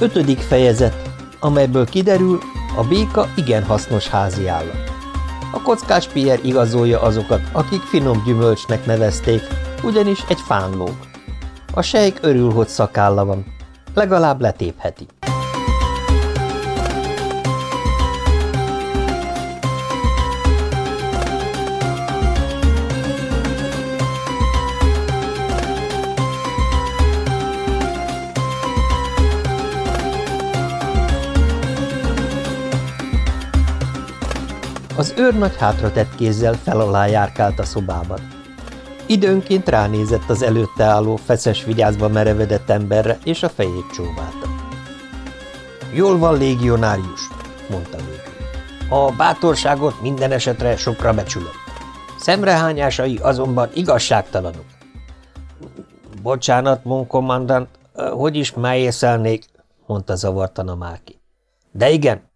Ötödik fejezet, amelyből kiderül, a béka igen hasznos házi állat. A kockás Pierre igazolja azokat, akik finom gyümölcsnek nevezték, ugyanis egy fán lóg. A sejk örül, hogy szakálla van. Legalább letépheti. Az őrnagy hátratett kézzel fel alá járkált a szobában. Időnként ránézett az előtte álló, feszes vigyázba merevedett emberre, és a fejét csóválta. Jól van, légionárius, mondta végül. A bátorságot minden esetre sokra becsülöm. Szemrehányásai azonban igazságtalanok. Bocsánat, mon kommandant, hogy is májészelnék, mondta zavartan a Márki. De igen,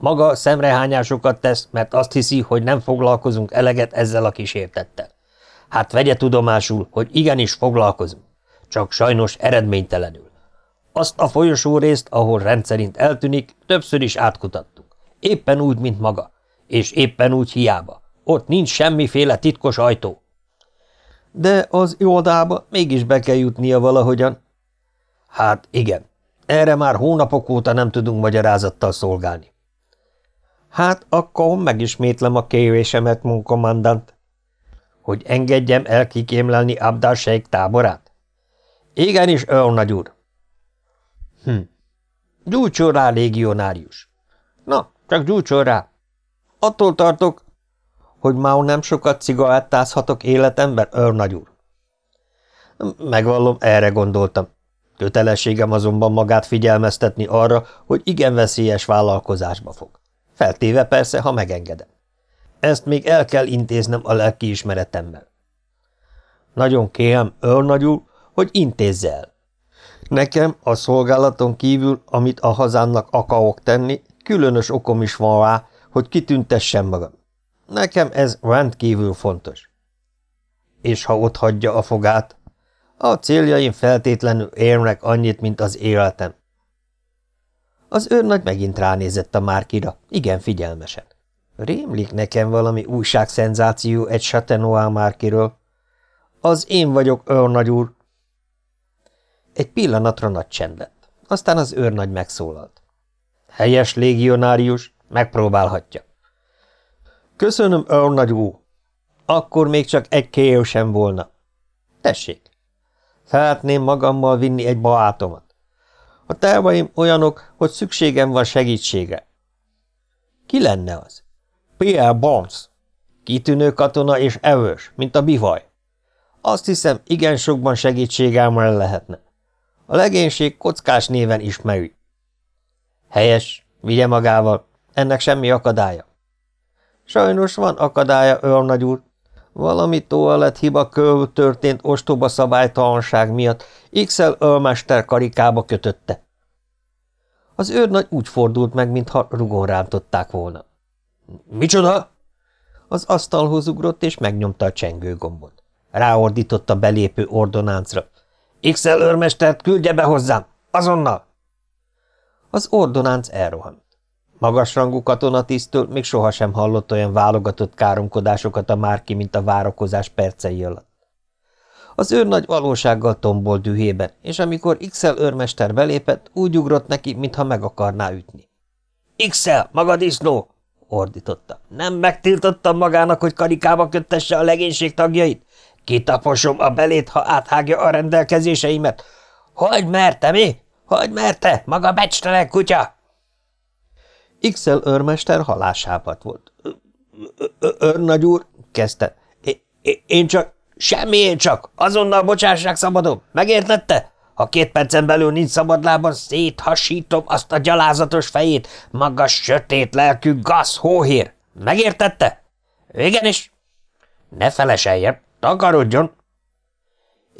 maga szemrehányásokat tesz, mert azt hiszi, hogy nem foglalkozunk eleget ezzel a kísértettel. Hát vegye tudomásul, hogy igenis foglalkozunk, csak sajnos eredménytelenül. Azt a folyosó részt, ahol rendszerint eltűnik, többször is átkutattuk. Éppen úgy, mint maga, és éppen úgy hiába. Ott nincs semmiféle titkos ajtó. De az irodába mégis be kell jutnia valahogyan. Hát igen, erre már hónapok óta nem tudunk magyarázattal szolgálni. Hát akkor megismétlem a kérésemet, munkommandant. Hogy engedjem el kikémlelni Abdal Sheikh táborát? Igenis, nagy úr. Hm. Gyújtson rá, légionárius. Na, csak gyújtson rá. Attól tartok, hogy már nem sokat cigarettázhatok életemben, nagy úr. Megvallom, erre gondoltam. Kötelességem azonban magát figyelmeztetni arra, hogy igen veszélyes vállalkozásba fog. Feltéve persze, ha megengedem. Ezt még el kell intéznem a lelkiismeretemmel. Nagyon kérem, őrnagyul, hogy intézze el. Nekem a szolgálaton kívül, amit a hazának akarok tenni, különös okom is van rá, hogy kitüntessem magam. Nekem ez rendkívül fontos. És ha ott hagyja a fogát, a céljaim feltétlenül érnek annyit, mint az életem. Az őrnagy megint ránézett a Márkira, igen figyelmesen. Rémlik nekem valami újságszenzáció egy Chatenoa Márkiről. Az én vagyok, őrnagy úr. Egy pillanatra nagy csend lett. Aztán az őrnagy megszólalt. Helyes légionárius, megpróbálhatja. Köszönöm, őrnagy úr. Akkor még csak egy kéjő sem volna. Tessék. Szeretném magammal vinni egy baátomat. A terveim olyanok, hogy szükségem van segítségre. Ki lenne az? Pierre Barnes. Kitűnő katona és erős, mint a bivaj. Azt hiszem, igen sokban segítségemre lehetne. A legénység kockás néven ismeri. Helyes, vigye magával, ennek semmi akadálya. Sajnos van akadálya, őrnagy úr. Valami toalett hiba körül történt ostoba szabálytalanság miatt XL ölmester karikába kötötte. Az őrnagy úgy fordult meg, mintha rugon rántották volna. – Micsoda? Az asztalhoz ugrott, és megnyomta a csengőgombot. Ráordított a belépő ordonáncra. – XL őrmestert küldje be hozzám! Azonnal! Az ordonánc elrohant. Magasrangú katonatisztől még sohasem hallott olyan válogatott káromkodásokat a márki, mint a várakozás percei alatt. Az őrnagy valósággal tombol dühében, és amikor XL őrmester belépett, úgy ugrott neki, mintha meg akarná ütni. – XL, maga disznó! – ordította. – Nem megtiltottam magának, hogy karikába köttesse a legénység tagjait? Kitaposom a belét, ha áthágja a rendelkezéseimet. Hogy merte, mi? Hogy merte? Maga becstelen kutya! XL őrmester halásápat volt. – Őrnagy úr, kezdte. – Én csak, semmi én csak, azonnal bocsássák szabadon, megértette? Ha két percen belül nincs szabadlában, széthasítom azt a gyalázatos fejét, magas, sötét lelkű gasz hóhér. Megértette? Igenis. Ne feleseljen, takarodjon.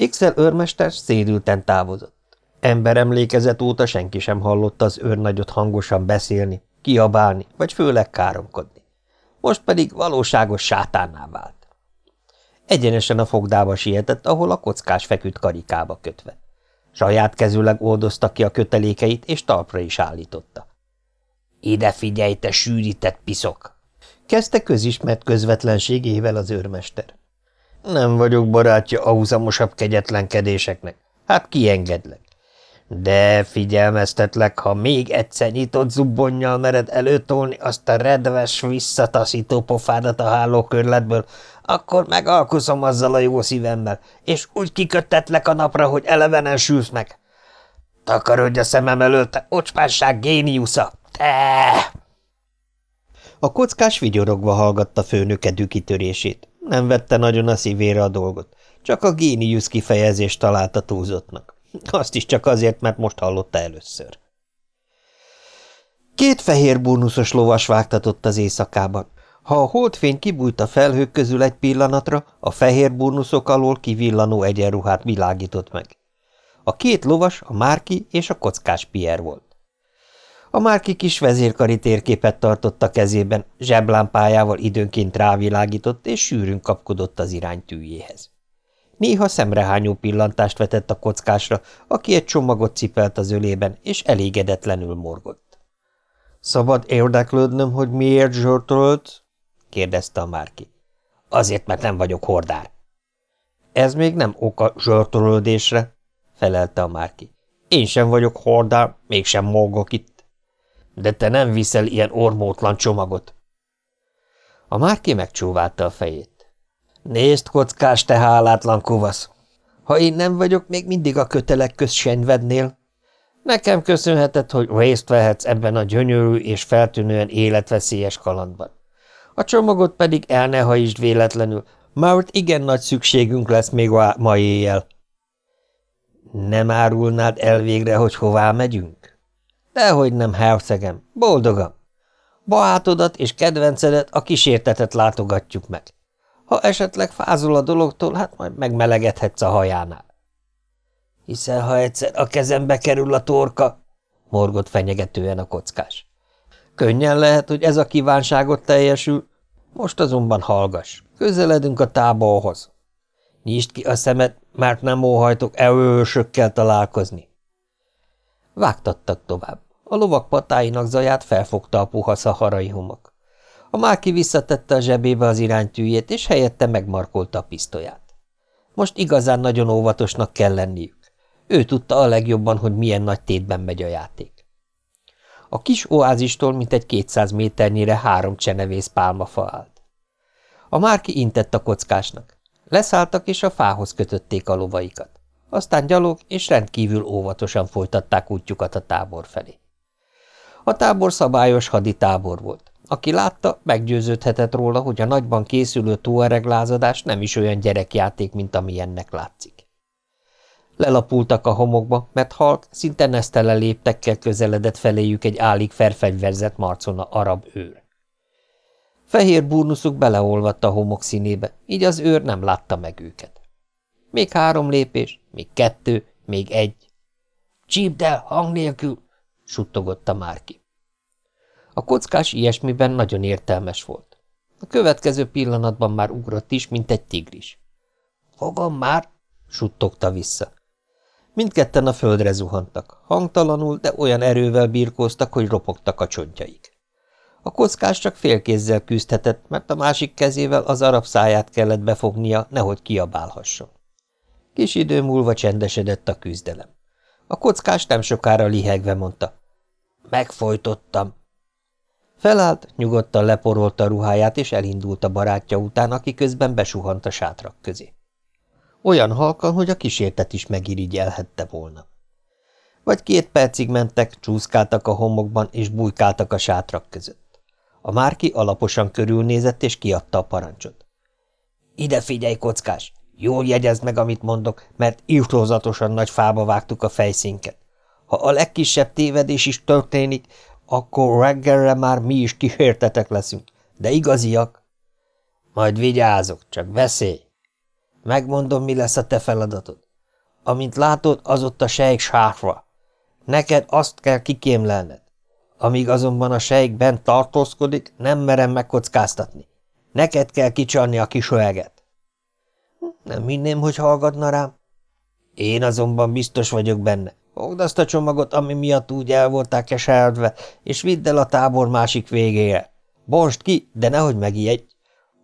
XL őrmester szédülten távozott. Emberemlékezet óta senki sem hallotta az őrnagyot hangosan beszélni, kiabálni, vagy főleg káromkodni. Most pedig valóságos sátánná vált. Egyenesen a fogdába sietett, ahol a kockás feküdt karikába kötve. Saját kezűleg oldozta ki a kötelékeit, és talpra is állította. – Ide figyelj, te sűrített piszok! Kezdte közismert közvetlenségével az őrmester. Nem vagyok barátja a húzamosabb kegyetlenkedéseknek. Hát kiengedlek. De figyelmeztetlek, ha még egyszer nyitott zubbonnyal mered előtolni azt a redves, visszataszító pofádat a hálókörletből, akkor megalkozom azzal a jó szívemmel, és úgy kiköttetlek a napra, hogy elevenen sülsz meg. Takarodj a szemem előtt, te ocspánság géniusza! Te! A kockás vigyorogva hallgatta főnöke dükitörését. Nem vette nagyon a szívére a dolgot, csak a géniusz kifejezést találta túlzottnak. Azt is csak azért, mert most hallotta először. Két fehér burnuszos lovas vágtatott az éjszakában. Ha a holdfény kibújt a felhők közül egy pillanatra, a fehér burnuszok alól kivillanó egyenruhát világított meg. A két lovas a Márki és a kockás Pierre volt. A Márki kis vezérkari térképet tartott a kezében, zseblámpájával időnként rávilágított, és sűrűn kapkodott az iránytűjéhez. Néha szemrehányó pillantást vetett a kockásra, aki egy csomagot cipelt az ölében, és elégedetlenül morgott. – Szabad érdeklődnöm, hogy miért zsörtölöd? – kérdezte a Márki. – Azért, mert nem vagyok hordár. – Ez még nem oka zsörtölődésre – felelte a Márki. – Én sem vagyok hordár, mégsem morgok itt. – De te nem viszel ilyen ormótlan csomagot. A Márki megcsóválta a fejét. Nézd, kockás, te hálátlan kovasz! Ha én nem vagyok, még mindig a kötelek köz senyvednél. Nekem köszönheted, hogy részt vehetsz ebben a gyönyörű és feltűnően életveszélyes kalandban. A csomagot pedig el ne hajítsd véletlenül, mert igen nagy szükségünk lesz még ma éjjel. Nem árulnád el végre, hogy hová megyünk? Dehogy nem, hercegem, boldogam. Baátodat és kedvencedet, a kísértetet látogatjuk meg. Ha esetleg fázol a dologtól, hát majd megmelegedhetsz a hajánál. Hiszen ha egyszer a kezembe kerül a torka, morgott fenyegetően a kockás. Könnyen lehet, hogy ez a kívánságot teljesül, most azonban hallgass, közeledünk a táborhoz. Nyisd ki a szemed, mert nem óhajtok elősökkel találkozni. Vágtattak tovább. A lovak patáinak zaját felfogta a puha szaharai homok. A Máki visszatette a zsebébe az iránytűjét, és helyette megmarkolta a pisztolyát. Most igazán nagyon óvatosnak kell lenniük. Ő tudta a legjobban, hogy milyen nagy tétben megy a játék. A kis oázistól mintegy kétszáz méternyire három csenevész pálmafa állt. A Márki intett a kockásnak. Leszálltak, és a fához kötötték a lovaikat. Aztán gyalog és rendkívül óvatosan folytatták útjukat a tábor felé. A tábor szabályos haditábor volt. Aki látta, meggyőződhetett róla, hogy a nagyban készülő tóereglázadás nem is olyan gyerekjáték, mint amilyennek látszik. Lelapultak a homokba, mert halk, szinte nesztele léptekkel közeledett feléjük egy álig felfegyverzett marcona arab őr. Fehér burnuszuk beleolvadt a homok színébe, így az őr nem látta meg őket. Még három lépés, még kettő, még egy. – Csípd el, hang nélkül! – suttogott a Márki. A kockás ilyesmiben nagyon értelmes volt. A következő pillanatban már ugrott is, mint egy tigris. – Fogom már! – suttogta vissza. Mindketten a földre zuhantak, hangtalanul, de olyan erővel birkóztak, hogy ropogtak a csontjaik. A kockás csak félkézzel küzdhetett, mert a másik kezével az arab száját kellett befognia, nehogy kiabálhasson. Kis idő múlva csendesedett a küzdelem. A kockás nem sokára lihegve mondta. Megfojtottam. Felállt, nyugodtan leporolta a ruháját, és elindult a barátja után, aki közben besuhant a sátrak közé. Olyan halkan, hogy a kísértet is megirigyelhette volna. Vagy két percig mentek, csúszkáltak a homokban, és bujkáltak a sátrak között. A Márki alaposan körülnézett, és kiadta a parancsot. – Ide figyelj, kockás! Jól jegyezd meg, amit mondok, mert írtózatosan nagy fába vágtuk a fejszínket. Ha a legkisebb tévedés is történik, akkor reggelre már mi is kísértetek leszünk, de igaziak. Majd vigyázok, csak veszély. Megmondom, mi lesz a te feladatod. Amint látod, az ott a sejk sárfa. Neked azt kell kikémlelned. Amíg azonban a sejk bent tartózkodik, nem merem megkockáztatni. Neked kell kicsalni a kis öeget. Nem hinném, hogy hallgatna rám. Én azonban biztos vagyok benne. Fogd azt a csomagot, ami miatt úgy el voltál keseredve, és vidd el a tábor másik végére. Bonst ki, de nehogy megijedj.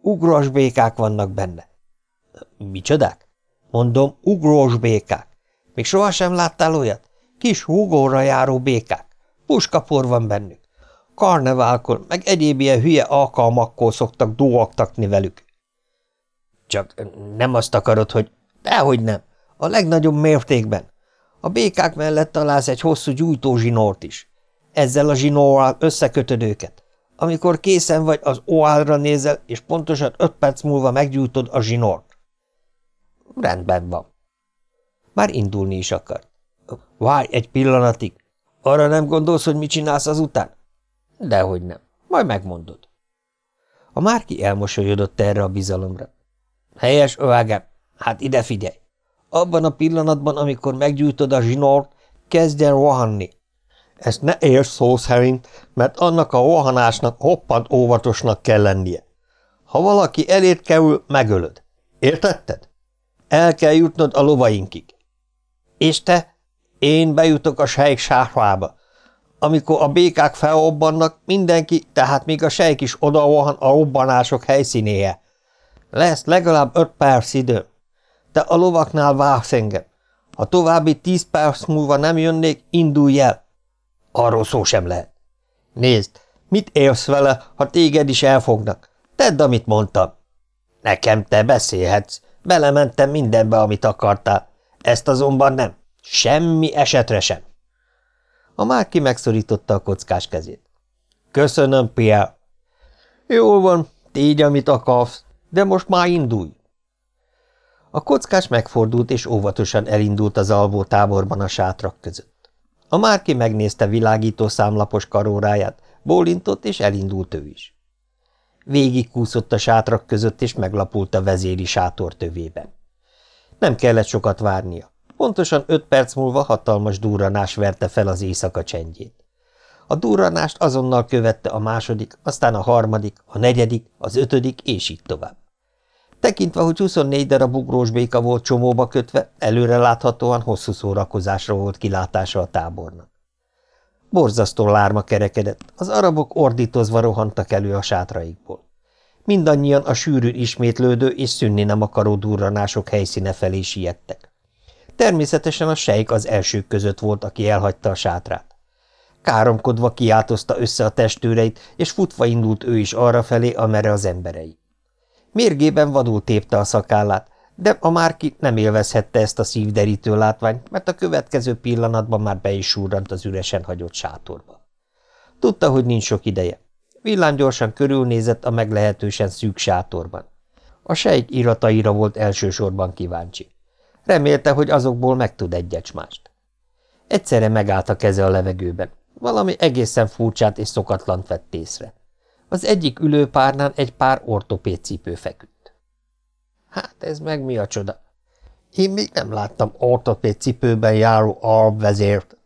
Ugros békák vannak benne. Micsodák? Mondom, ugrós békák. Még sohasem láttál olyat? Kis húgóra járó békák. Puskapor van bennük. Karneválkor, meg egyéb ilyen hülye alkalmakkor szoktak dóaktakni velük. Csak nem azt akarod, hogy... Dehogy nem. A legnagyobb mértékben. A békák mellett találsz egy hosszú gyújtózsinort is. Ezzel a zsinórral összekötöd őket. Amikor készen vagy, az oálra nézel, és pontosan öt perc múlva meggyújtod a zsinort. Rendben van. Már indulni is akar. Várj egy pillanatig. Arra nem gondolsz, hogy mit csinálsz azután? Dehogy nem. Majd megmondod. A Márki elmosolyodott erre a bizalomra. Helyes, övágem. Hát ide figyelj. Abban a pillanatban, amikor meggyújtod a zsinort, kezdjen rohanni. Ezt ne érts szó szerint, mert annak a rohanásnak hoppant óvatosnak kell lennie. Ha valaki elét kerül, megölöd. Értetted? El kell jutnod a lovainkig. És te? Én bejutok a sejk sáfába. Amikor a békák felobbannak, mindenki, tehát még a sejk is odaohan a robbanások helyszínéje. Lesz legalább öt perc idő. Te a lovaknál vársz engem. Ha további tíz perc múlva nem jönnék, indulj el. Arról szó sem lehet. Nézd, mit élsz vele, ha téged is elfognak? Tedd, amit mondtam. Nekem te beszélhetsz. Belementem mindenbe, amit akartál. Ezt azonban nem. Semmi esetre sem. A Márki megszorította a kockás kezét. Köszönöm, Pierre. Jól van, tégy, amit akarsz, de most már indulj. A kockás megfordult, és óvatosan elindult az alvó táborban a sátrak között. A Márki megnézte világító számlapos karóráját, bólintott, és elindult ő is. Végig kúszott a sátrak között, és meglapult a vezéri sátor tövében. Nem kellett sokat várnia. Pontosan öt perc múlva hatalmas durranás verte fel az éjszaka csendjét. A durranást azonnal követte a második, aztán a harmadik, a negyedik, az ötödik, és így tovább. Tekintve, hogy 24 darab ugrós béka volt csomóba kötve, előre láthatóan hosszú szórakozásra volt kilátása a tábornak. Borzasztó lárma kerekedett, az arabok ordítozva rohantak elő a sátraikból. Mindannyian a sűrű ismétlődő és szűnni nem akaró durranások helyszíne felé siettek. Természetesen a sejk az elsők között volt, aki elhagyta a sátrát. Káromkodva kiáltozta össze a testőreit, és futva indult ő is arra felé, amerre az emberei. Mérgében vadul tépte a szakállát, de a Márki nem élvezhette ezt a szívderítő látványt, mert a következő pillanatban már be is súrant az üresen hagyott sátorba. Tudta, hogy nincs sok ideje. Villámgyorsan körülnézett a meglehetősen szűk sátorban. A sejk irataira volt elsősorban kíváncsi. Remélte, hogy azokból megtud egyet mást. Egyszerre megállt a keze a levegőben. Valami egészen furcsát és szokatlant vett észre. Az egyik ülőpárnán egy pár ortopéd cipő feküdt. Hát ez meg mi a csoda? Én még nem láttam ortopéd cipőben járó alvezért.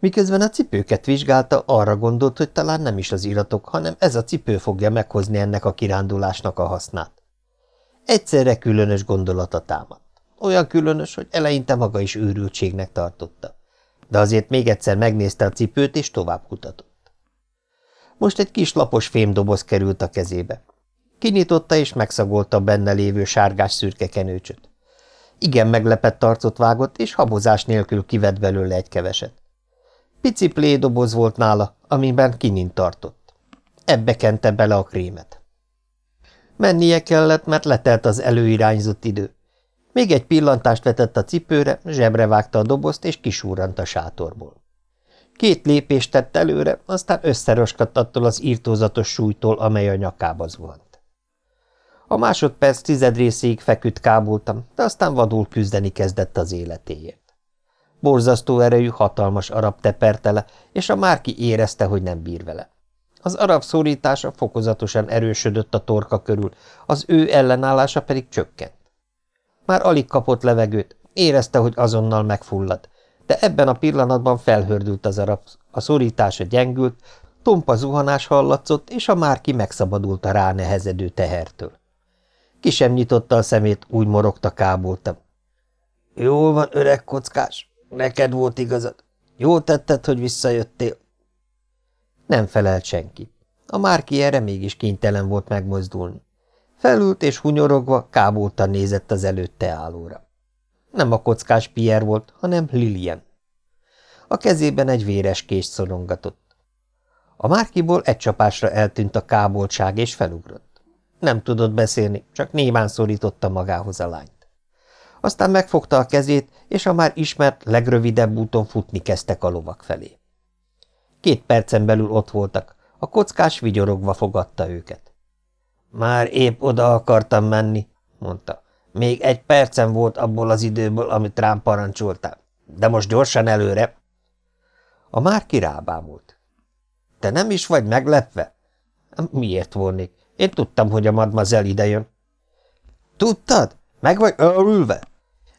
Miközben a cipőket vizsgálta, arra gondolt, hogy talán nem is az iratok, hanem ez a cipő fogja meghozni ennek a kirándulásnak a hasznát. Egyszerre különös gondolata támad. Olyan különös, hogy eleinte maga is őrültségnek tartotta. De azért még egyszer megnézte a cipőt, és tovább kutatott. Most egy kis lapos fémdoboz került a kezébe. Kinyitotta és megszagolta benne lévő sárgás-szürke kenőcsöt. Igen meglepett arcot vágott, és habozás nélkül kivett belőle egy keveset. Pici plédoboz volt nála, amiben kinint tartott. Ebbe kente bele a krémet. Mennie kellett, mert letelt az előirányzott idő. Még egy pillantást vetett a cipőre, zsebre vágta a dobozt, és kisúrant a sátorból. Két lépést tett előre, aztán összeroskadt attól az írtózatos súlytól, amely a nyakába zuhant. A másodperc tized részéig feküdt kábultam, de aztán vadul küzdeni kezdett az életéért. Borzasztó erejű, hatalmas arab tepertele, és a márki érezte, hogy nem bír vele. Az arab szorítása fokozatosan erősödött a torka körül, az ő ellenállása pedig csökkent. Már alig kapott levegőt, érezte, hogy azonnal megfullad, de ebben a pillanatban felhördült az arab, a szorítása gyengült, tompa zuhanás hallatszott, és a márki megszabadult a ránehezedő tehertől. Ki sem nyitotta a szemét, úgy morogta kábolta. Jól van, öreg kockás, neked volt igazad. Jól tetted, hogy visszajöttél. Nem felelt senki. A Márki erre mégis kénytelen volt megmozdulni. Felült és hunyorogva kábultan nézett az előtte állóra. Nem a kockás Pierre volt, hanem Lilian. A kezében egy véres kést szorongatott. A Márkiból egy csapásra eltűnt a káboltság, és felugrott. Nem tudott beszélni, csak némán szorította magához a lányt. Aztán megfogta a kezét, és a már ismert, legrövidebb úton futni kezdtek a lovak felé. Két percen belül ott voltak, a kockás vigyorogva fogadta őket. Már épp oda akartam menni, mondta. Még egy percem volt abból az időből, amit rám parancsoltál. De most gyorsan előre. A már kirábámult. Te nem is vagy meglepve? Miért volnék? Én tudtam, hogy a madmazel idejön. Tudtad? Meg vagy örülve?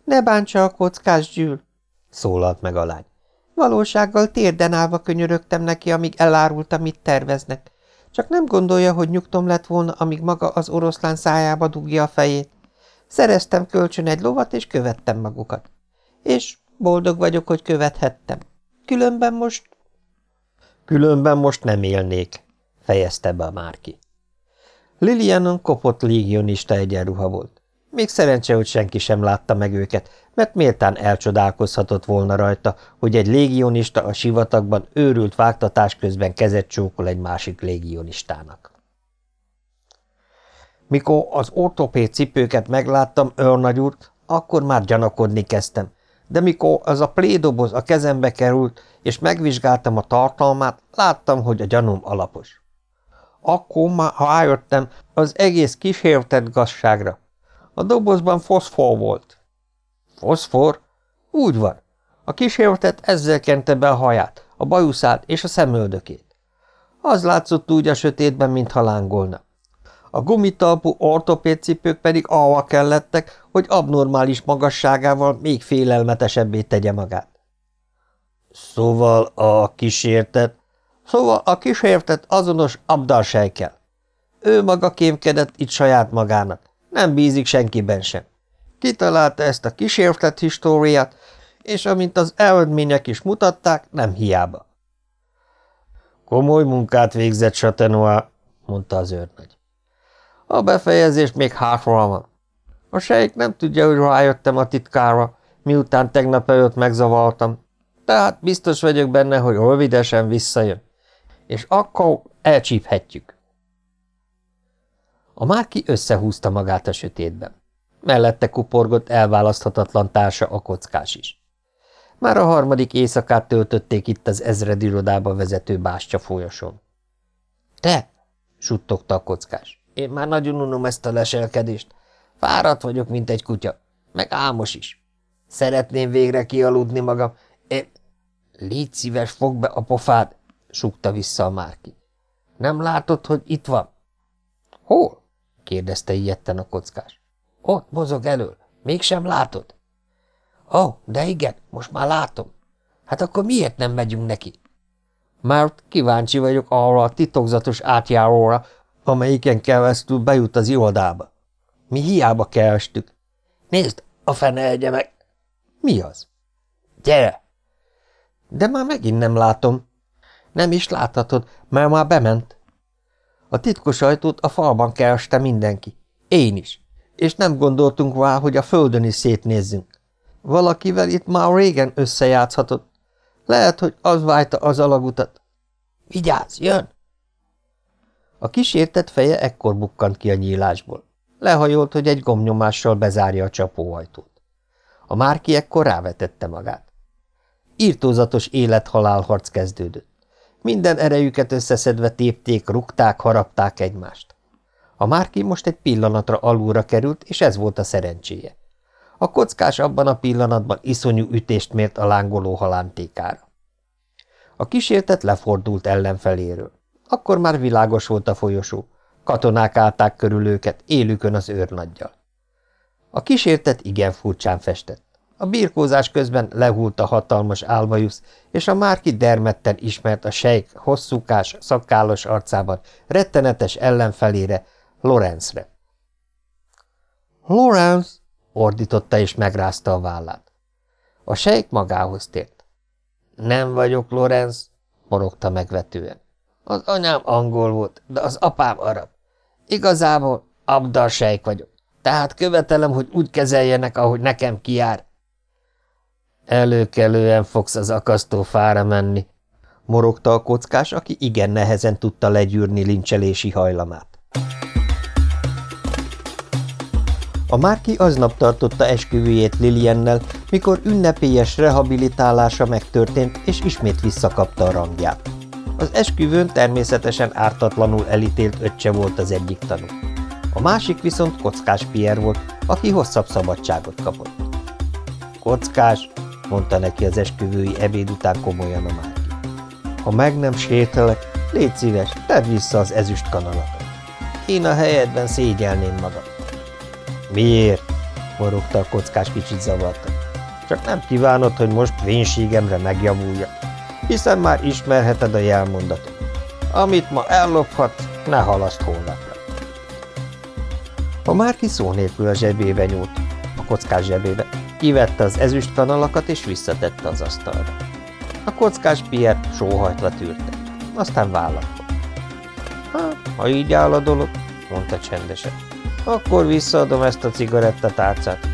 Ne bántsa a kockás gyűl, szólalt meg a lány. Valósággal térden állva könyörögtem neki, amíg elárulta, mit terveznek. Csak nem gondolja, hogy nyugtom lett volna, amíg maga az oroszlán szájába dugja a fejét. Szereztem kölcsön egy lovat, és követtem magukat. És boldog vagyok, hogy követhettem. Különben most... Különben most nem élnék, fejezte be a Márki. Lilianon kopott légionista egyenruha volt. Még szerencse, hogy senki sem látta meg őket, mert méltán elcsodálkozhatott volna rajta, hogy egy légionista a sivatagban őrült vágtatás közben kezet csókol egy másik légionistának. Mikor az ortopéd cipőket megláttam, őrnagyúrt, akkor már gyanakodni kezdtem, de mikor az a plédoboz a kezembe került, és megvizsgáltam a tartalmát, láttam, hogy a gyanúm alapos. Akkor már, rájöttem, az egész kísértett gazságra. A dobozban foszfor volt. Foszfor? Úgy van. A kísértet ezzel kente be a haját, a bajuszát és a szemöldökét. Az látszott úgy a sötétben, mintha lángolna. A gumitalpú ortopédcipők pedig alva kellettek, hogy abnormális magasságával még félelmetesebbé tegye magát. Szóval a kísértet? Szóval a kísértet azonos Abdalsejkel. Ő maga kémkedett itt saját magának, nem bízik senkiben sem. Kitalálta ezt a kísértet históriát, és amint az eredmények is mutatták, nem hiába. Komoly munkát végzett Satenoa, mondta az őrnagy. A befejezés még hátra van. A sejk nem tudja, hogy rájöttem a titkára, miután tegnap előtt megzavartam, tehát biztos vagyok benne, hogy rövidesen visszajön, és akkor elcsíphetjük. A Márki összehúzta magát a sötétben. Mellette kuporgott elválaszthatatlan társa a kockás is. Már a harmadik éjszakát töltötték itt az ezredirodába vezető bástya folyoson. – Te! – suttogta a kockás. – Én már nagyon unom ezt a leselkedést. Fáradt vagyok, mint egy kutya. Meg álmos is. Szeretném végre kialudni magam. Én... – Légy szíves, fog be a pofád! – sukta vissza a Márki. – Nem látod, hogy itt van? – Hol? – kérdezte ilyetten a kockás. Ott mozog elől. Mégsem látod? Ó, oh, de igen, most már látom. Hát akkor miért nem megyünk neki? Mert kíváncsi vagyok arra a titokzatos átjáróra, amelyiken keresztül bejut az irodába. Mi hiába kerestük. Nézd, a fene egye meg. Mi az? Gyere! De már megint nem látom. Nem is láthatod, mert már bement. A titkos ajtót a falban kereste mindenki. Én is és nem gondoltunk rá, hogy a földön is szétnézzünk. Valakivel itt már régen összejátszhatott. Lehet, hogy az vájta az alagutat. Vigyázz, jön! A kísértett feje ekkor bukkant ki a nyílásból. Lehajolt, hogy egy gomnyomással bezárja a csapóajtót. A márki ekkor rávetette magát. Írtózatos élet-halálharc kezdődött. Minden erejüket összeszedve tépték, rugták, harapták egymást. A Márki most egy pillanatra alulra került, és ez volt a szerencséje. A kockás abban a pillanatban iszonyú ütést mért a lángoló halántékára. A kísértet lefordult ellenfeléről. Akkor már világos volt a folyosó. Katonák állták körül őket, élükön az őrnaggyal. A kísértet igen furcsán festett. A birkózás közben lehult a hatalmas álvajusz, és a márki dermedten ismert a sejk hosszúkás, szakkálos arcában rettenetes ellenfelére, Lorenzre. Lorenz! ordította és megrázta a vállát. A sejk magához tért. Nem vagyok Lorenz, morogta megvetően. Az anyám angol volt, de az apám arab. Igazából Abdal sejk vagyok, tehát követelem, hogy úgy kezeljenek, ahogy nekem kijár. Előkelően fogsz az akasztófára menni, morogta a kockás, aki igen nehezen tudta legyűrni lincselési hajlamát. A Márki aznap tartotta esküvőjét Liliennel, mikor ünnepélyes rehabilitálása megtörtént, és ismét visszakapta a rangját. Az esküvőn természetesen ártatlanul elítélt öccse volt az egyik tanú. A másik viszont Kockás Pierre volt, aki hosszabb szabadságot kapott. Kockás, mondta neki az esküvői ebéd után komolyan a Márki. Ha meg nem sételek, légy szíves, tedd vissza az ezüst kanalatot. Én a helyedben szégyelném magam. Miért? morogta a kockás kicsit zavarta. Csak nem kívánod, hogy most vénségemre megjavulja, hiszen már ismerheted a jelmondatot. Amit ma ellophatsz, ne halaszt holnapra. A Márki szó nélkül a zsebébe nyúlt, a kockás zsebébe, kivette az ezüst kanalakat és visszatette az asztalra. A kockás Pierre sóhajtva tűrte, aztán vállat Hát, ha így áll a dolog, mondta csendesen, akkor visszaadom ezt a cigarettatárcát.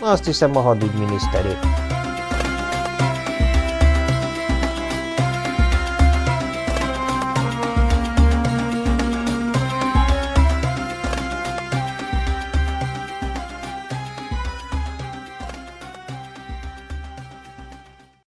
Azt hiszem a hadügyminiszterét.